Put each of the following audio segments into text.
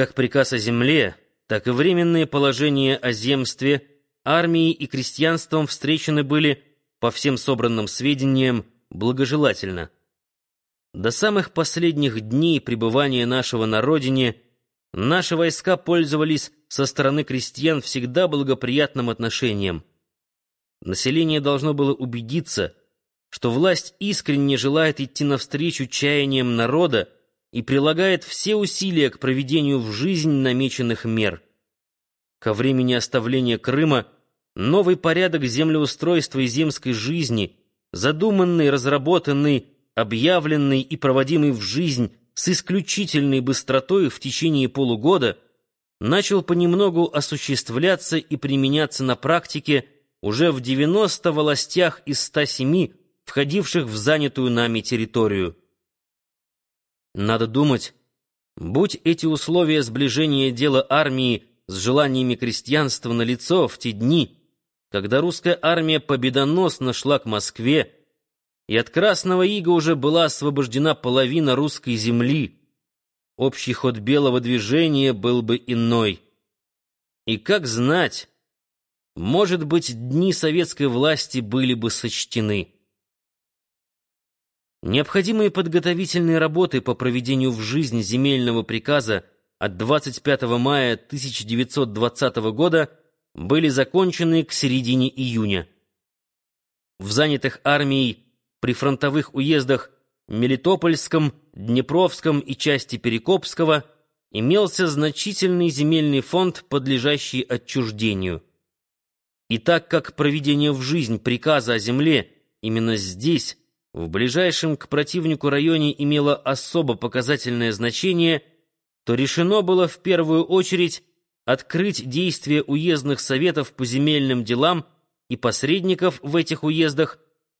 Как приказ о земле, так и временные положения о земстве, армии и крестьянством встречены были, по всем собранным сведениям, благожелательно. До самых последних дней пребывания нашего на родине наши войска пользовались со стороны крестьян всегда благоприятным отношением. Население должно было убедиться, что власть искренне желает идти навстречу чаяниям народа и прилагает все усилия к проведению в жизнь намеченных мер. Ко времени оставления Крыма новый порядок землеустройства и земской жизни, задуманный, разработанный, объявленный и проводимый в жизнь с исключительной быстротой в течение полугода, начал понемногу осуществляться и применяться на практике уже в 90 властях из 107, входивших в занятую нами территорию. Надо думать, будь эти условия сближения дела армии с желаниями крестьянства налицо в те дни, когда русская армия победоносно шла к Москве, и от Красного Ига уже была освобождена половина русской земли, общий ход белого движения был бы иной. И как знать, может быть, дни советской власти были бы сочтены. Необходимые подготовительные работы по проведению в жизнь земельного приказа от 25 мая 1920 года были закончены к середине июня. В занятых армией при фронтовых уездах Мелитопольском, Днепровском и части Перекопского имелся значительный земельный фонд, подлежащий отчуждению. И так как проведение в жизнь приказа о земле именно здесь, в ближайшем к противнику районе имело особо показательное значение, то решено было в первую очередь открыть действия уездных советов по земельным делам и посредников в этих уездах,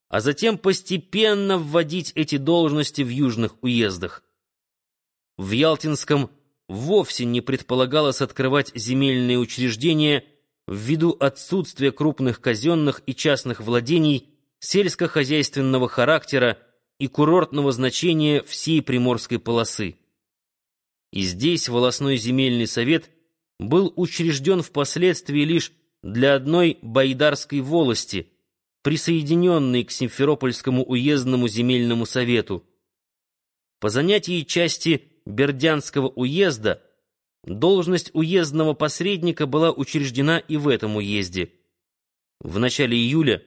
а затем постепенно вводить эти должности в южных уездах. В Ялтинском вовсе не предполагалось открывать земельные учреждения ввиду отсутствия крупных казенных и частных владений сельскохозяйственного характера и курортного значения всей Приморской полосы. И здесь волосной земельный совет был учрежден впоследствии лишь для одной Байдарской волости, присоединенной к Симферопольскому уездному земельному совету. По занятии части Бердянского уезда должность уездного посредника была учреждена и в этом уезде. В начале июля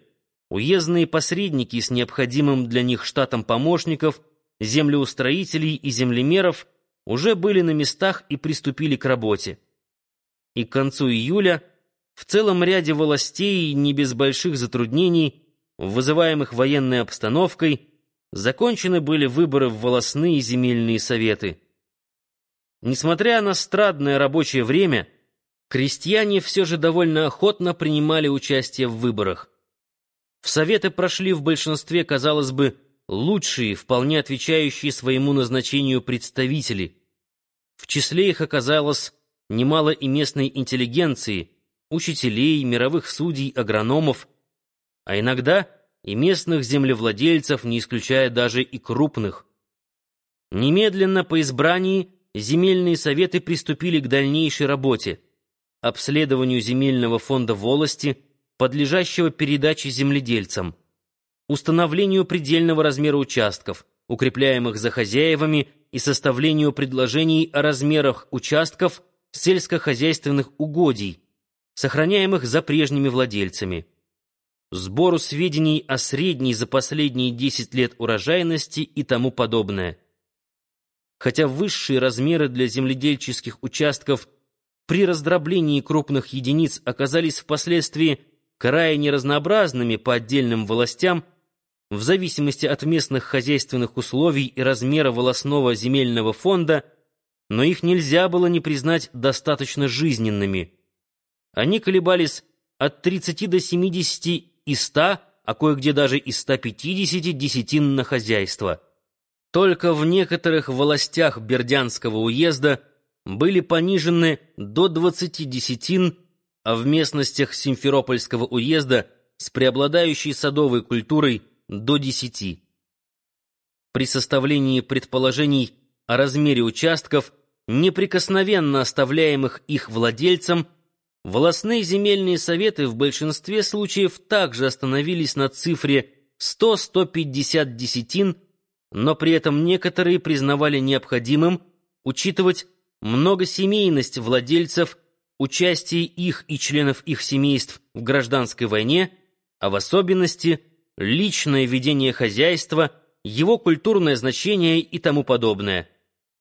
Уездные посредники с необходимым для них штатом помощников, землеустроителей и землемеров уже были на местах и приступили к работе. И к концу июля в целом ряде властей, не без больших затруднений, вызываемых военной обстановкой, закончены были выборы в волосные земельные советы. Несмотря на страдное рабочее время, крестьяне все же довольно охотно принимали участие в выборах. В Советы прошли в большинстве, казалось бы, лучшие, вполне отвечающие своему назначению представители. В числе их оказалось немало и местной интеллигенции, учителей, мировых судей, агрономов, а иногда и местных землевладельцев, не исключая даже и крупных. Немедленно по избрании земельные советы приступили к дальнейшей работе, обследованию земельного фонда волости – подлежащего передаче земледельцам, установлению предельного размера участков, укрепляемых за хозяевами и составлению предложений о размерах участков сельскохозяйственных угодий, сохраняемых за прежними владельцами, сбору сведений о средней за последние 10 лет урожайности и тому подобное. Хотя высшие размеры для земледельческих участков при раздроблении крупных единиц оказались впоследствии крайне разнообразными по отдельным властям, в зависимости от местных хозяйственных условий и размера волосного земельного фонда, но их нельзя было не признать достаточно жизненными. Они колебались от 30 до 70 и 100, а кое-где даже и 150 десятин на хозяйство. Только в некоторых властях Бердянского уезда были понижены до 20 десятин а в местностях Симферопольского уезда с преобладающей садовой культурой до десяти. При составлении предположений о размере участков неприкосновенно оставляемых их владельцам, волостные земельные советы в большинстве случаев также остановились на цифре 100-150 десятин, но при этом некоторые признавали необходимым учитывать многосемейность владельцев, участие их и членов их семейств в гражданской войне, а в особенности личное ведение хозяйства, его культурное значение и тому подобное.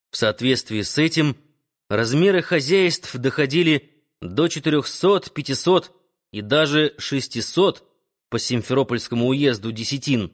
В соответствии с этим размеры хозяйств доходили до 400, 500 и даже 600 по Симферопольскому уезду десятин.